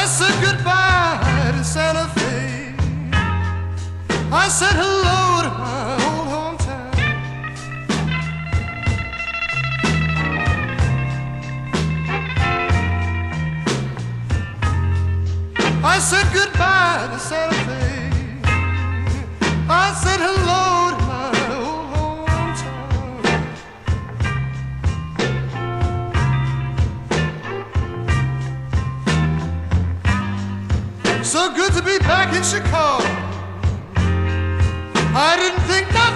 I said goodbye to Santa Fe. I said hello to my old hometown. I said goodbye to Santa Fe. I said hello So good to be back in Chicago. I didn't think bring